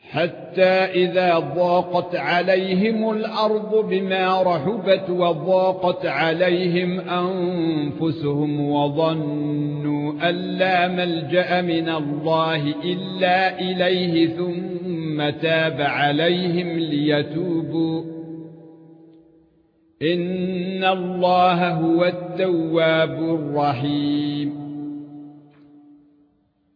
حتى إذا ضاقت عليهم الأرض بما رحبت وضاقت عليهم أنفسهم وظنوا أن لا ملجأ من الله إلا إليه ثم تاب عليهم ليتوبوا. إن الله هو التواب الرحيم.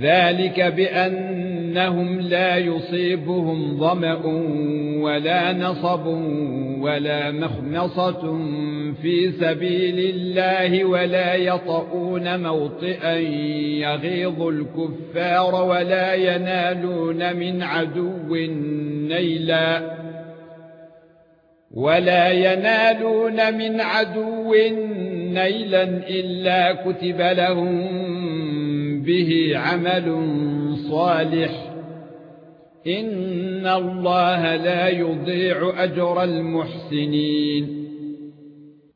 ذلك بأنهم لا يصيبهم ظمأ ولا نصب ولا مخنصة في سبيل الله ولا يطؤون موطئا يغيظ الكفار ولا ينالون من عدو نيلا ولا ينالون من عدو نيلا إلا كتب لهم به عمل صالح. إن الله لا يضيع أجر المحسنين.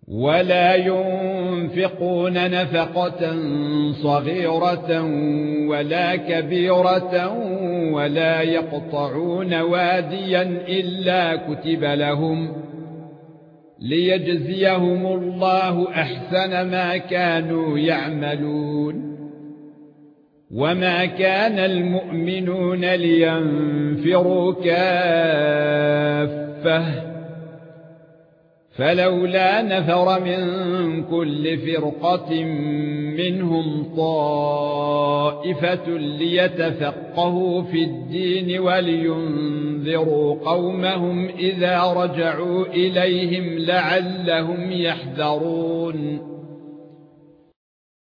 ولا ينفقون نفقة صغيرة ولا كبيرة ولا يقطعون واديا إلا كتب لهم ليجزيهم الله أحسن ما كانوا يعملون. وما كان المؤمنون لينفروا كافه فلولا نفر من كل فرقه منهم طائفه ليتفقهوا في الدين ولينذروا قومهم اذا رجعوا اليهم لعلهم يحذرون